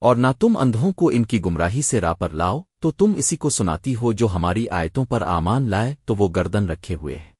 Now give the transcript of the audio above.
اور نہ تم اندھوں کو ان کی گمراہی سے راہ پر لاؤ، تو تم اسی کو سناتی ہو جو ہماری آیتوں پر آمان لائے، تو وہ گردن رکھے ہوئے ہیں۔